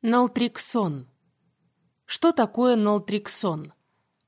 Нaltrexон. Что такое нaltrexон?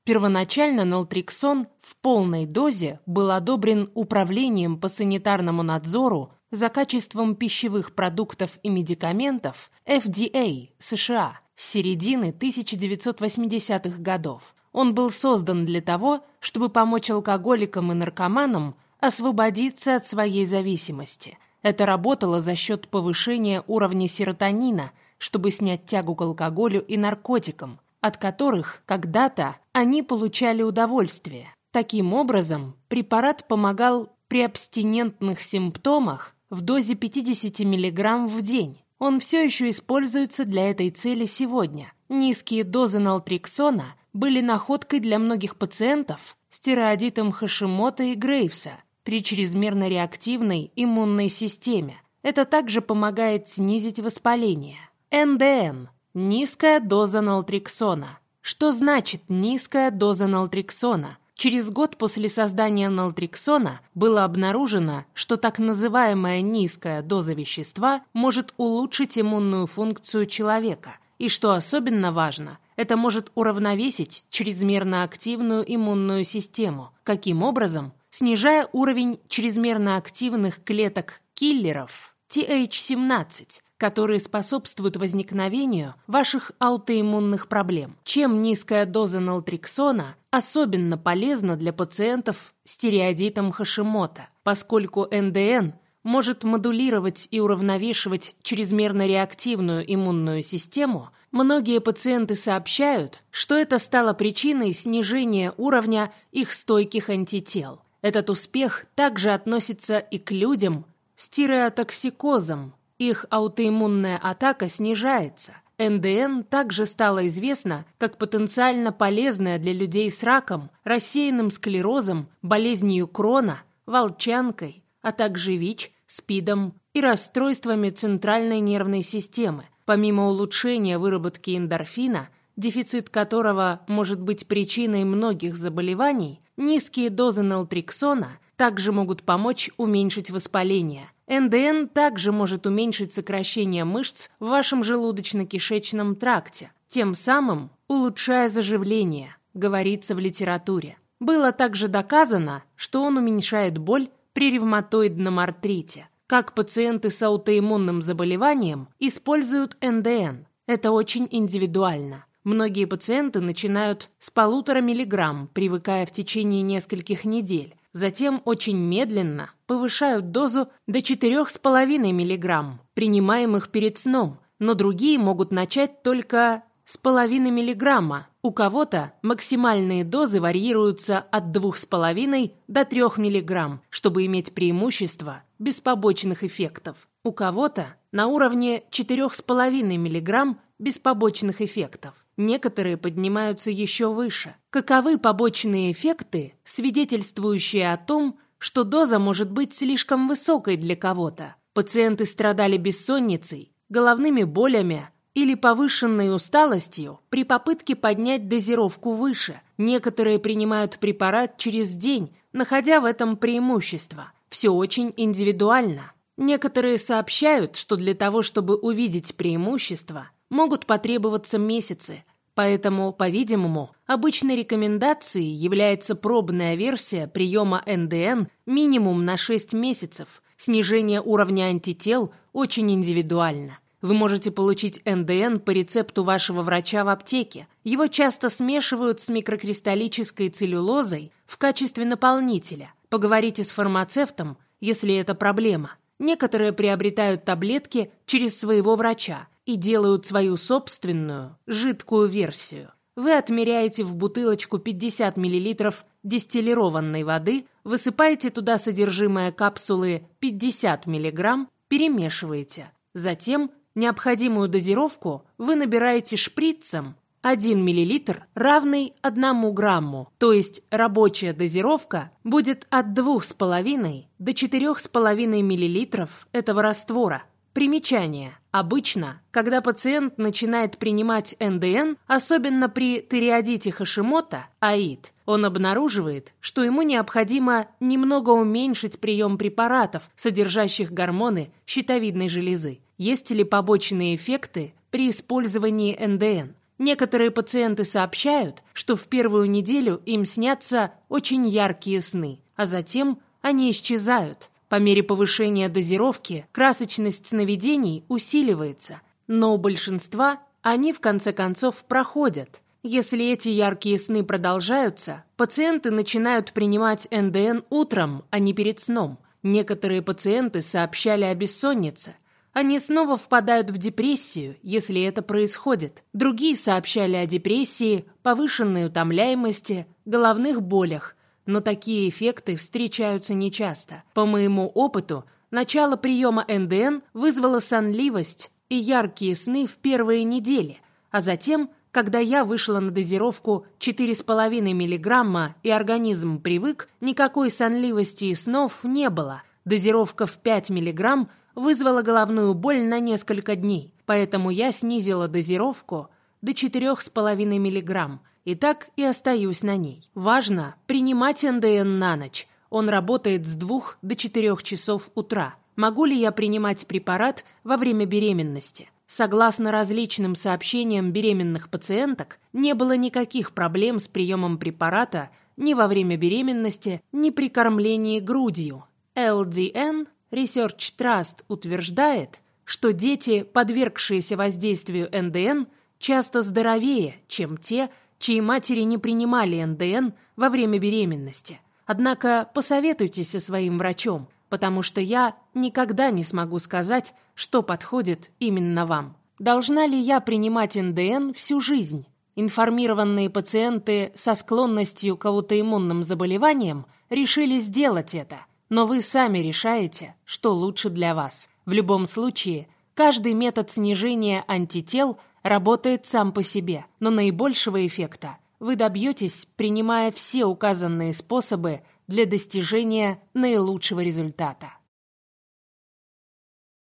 Первоначально нaltrexон в полной дозе был одобрен Управлением по санитарному надзору за качеством пищевых продуктов и медикаментов FDA США с середины 1980-х годов. Он был создан для того, чтобы помочь алкоголикам и наркоманам освободиться от своей зависимости. Это работало за счет повышения уровня серотонина – чтобы снять тягу к алкоголю и наркотикам, от которых когда-то они получали удовольствие. Таким образом, препарат помогал при абстинентных симптомах в дозе 50 мг в день. Он все еще используется для этой цели сегодня. Низкие дозы нaltrексона были находкой для многих пациентов с тиреоидитом Хашимота и Грейвса при чрезмерно реактивной иммунной системе. Это также помогает снизить воспаление. НДН – низкая доза нaltrексона. Что значит низкая доза нalтрексона? Через год после создания нalтрексона было обнаружено, что так называемая низкая доза вещества может улучшить иммунную функцию человека. И что особенно важно, это может уравновесить чрезмерно активную иммунную систему. Каким образом? Снижая уровень чрезмерно активных клеток-киллеров TH17, которые способствуют возникновению ваших аутоиммунных проблем. Чем низкая доза нaltrексона особенно полезна для пациентов с тиреоидитом Хашимота, поскольку НДН может модулировать и уравновешивать чрезмерно реактивную иммунную систему, многие пациенты сообщают, что это стало причиной снижения уровня их стойких антител. Этот успех также относится и к людям с тиреотоксикозом, их аутоиммунная атака снижается. НДН также стало известно как потенциально полезная для людей с раком, рассеянным склерозом, болезнью Крона, волчанкой, а также ВИЧ, СПИДом и расстройствами центральной нервной системы. Помимо улучшения выработки эндорфина, дефицит которого может быть причиной многих заболеваний, низкие дозы нaltrексона также могут помочь уменьшить воспаление – НДН также может уменьшить сокращение мышц в вашем желудочно-кишечном тракте, тем самым улучшая заживление, говорится в литературе. Было также доказано, что он уменьшает боль при ревматоидном артрите. Как пациенты с аутоиммунным заболеванием используют НДН. Это очень индивидуально. Многие пациенты начинают с полутора миллиграмм, привыкая в течение нескольких недель, Затем очень медленно повышают дозу до 4,5 мг, принимаемых перед сном, но другие могут начать только с половины миллиграмма. У кого-то максимальные дозы варьируются от 2,5 до 3 мг, чтобы иметь преимущество без побочных эффектов. У кого-то на уровне 4,5 мг без побочных эффектов. Некоторые поднимаются еще выше. Каковы побочные эффекты, свидетельствующие о том, что доза может быть слишком высокой для кого-то? Пациенты страдали бессонницей, головными болями или повышенной усталостью при попытке поднять дозировку выше. Некоторые принимают препарат через день, находя в этом преимущество. Все очень индивидуально. Некоторые сообщают, что для того, чтобы увидеть преимущество, могут потребоваться месяцы, Поэтому, по-видимому, обычной рекомендацией является пробная версия приема НДН минимум на 6 месяцев. Снижение уровня антител очень индивидуально. Вы можете получить НДН по рецепту вашего врача в аптеке. Его часто смешивают с микрокристаллической целлюлозой в качестве наполнителя. Поговорите с фармацевтом, если это проблема. Некоторые приобретают таблетки через своего врача и делают свою собственную, жидкую версию. Вы отмеряете в бутылочку 50 мл дистиллированной воды, высыпаете туда содержимое капсулы 50 мг, перемешиваете. Затем необходимую дозировку вы набираете шприцем 1 мл равный 1 грамму, то есть рабочая дозировка будет от 2,5 до 4,5 мл этого раствора. Примечание. Обычно, когда пациент начинает принимать НДН, особенно при тиреодите Хашимота, АИД, он обнаруживает, что ему необходимо немного уменьшить прием препаратов, содержащих гормоны щитовидной железы. Есть ли побочные эффекты при использовании НДН. Некоторые пациенты сообщают, что в первую неделю им снятся очень яркие сны, а затем они исчезают. По мере повышения дозировки красочность сновидений усиливается, но у большинства они в конце концов проходят. Если эти яркие сны продолжаются, пациенты начинают принимать НДН утром, а не перед сном. Некоторые пациенты сообщали о бессоннице. Они снова впадают в депрессию, если это происходит. Другие сообщали о депрессии, повышенной утомляемости, головных болях, но такие эффекты встречаются нечасто. По моему опыту, начало приема НДН вызвало сонливость и яркие сны в первые недели, а затем, когда я вышла на дозировку 4,5 мг и организм привык, никакой сонливости и снов не было. Дозировка в 5 мг вызвала головную боль на несколько дней, поэтому я снизила дозировку до 4,5 мг, и так и остаюсь на ней. Важно принимать НДН на ночь. Он работает с 2 до 4 часов утра. Могу ли я принимать препарат во время беременности? Согласно различным сообщениям беременных пациенток, не было никаких проблем с приемом препарата ни во время беременности, ни при кормлении грудью. LDN Research Trust утверждает, что дети, подвергшиеся воздействию НДН, часто здоровее, чем те, чьи матери не принимали НДН во время беременности. Однако посоветуйтесь со своим врачом, потому что я никогда не смогу сказать, что подходит именно вам. Должна ли я принимать НДН всю жизнь? Информированные пациенты со склонностью к аутоиммунным заболеваниям решили сделать это, но вы сами решаете, что лучше для вас. В любом случае, каждый метод снижения антител – работает сам по себе, но наибольшего эффекта вы добьетесь, принимая все указанные способы для достижения наилучшего результата.